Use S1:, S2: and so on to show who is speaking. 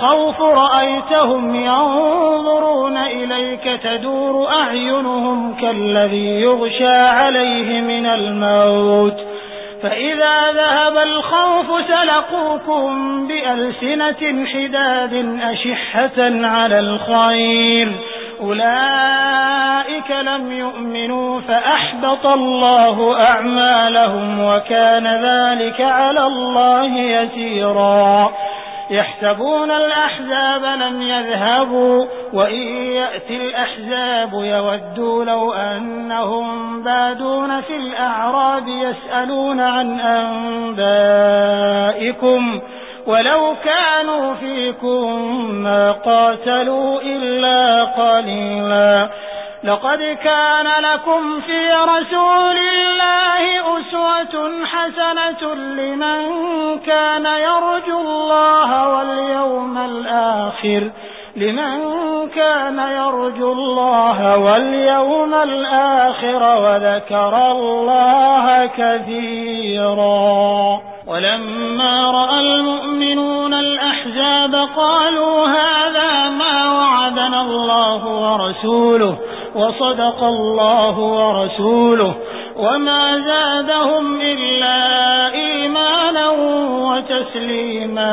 S1: الخوف رأيتهم ينظرون إليك تدور أعينهم كالذي يغشى عليه من الموت فإذا ذهب الخوف سلقوكم بألسنة حداد أشحة على الخير أولئك لم يؤمنوا فأحبط الله أعمالهم وكان ذلك على الله يسيرا يحسبون الأحزاب لم يذهبوا وإن يأتي الأحزاب يودوا لو أنهم بادون في الأعراب يسألون عن أنبائكم ولو كانوا فيكم ما قاتلوا إلا قليلا لقد كان لكم في رسول الله حسنة لمن كان يرجو الله واليوم الآخر. لمن كان يرجو الله واليوم الآخر وذكر الله كثيرا. ولما رأى المؤمنون الأحزاب قالوا هذا ما وعدنا الله ورسوله وصدق الله ورسوله وما زادهم إلا وتسليما